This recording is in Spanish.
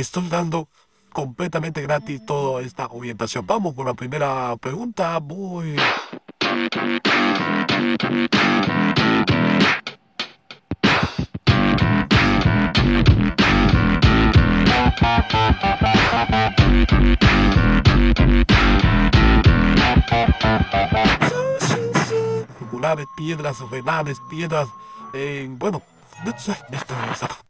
estoy dando completamente gratis toda esta orientación. Vamos con la primera pregunta. Muy... Piedras renales, piedras, eh, bueno, no sé,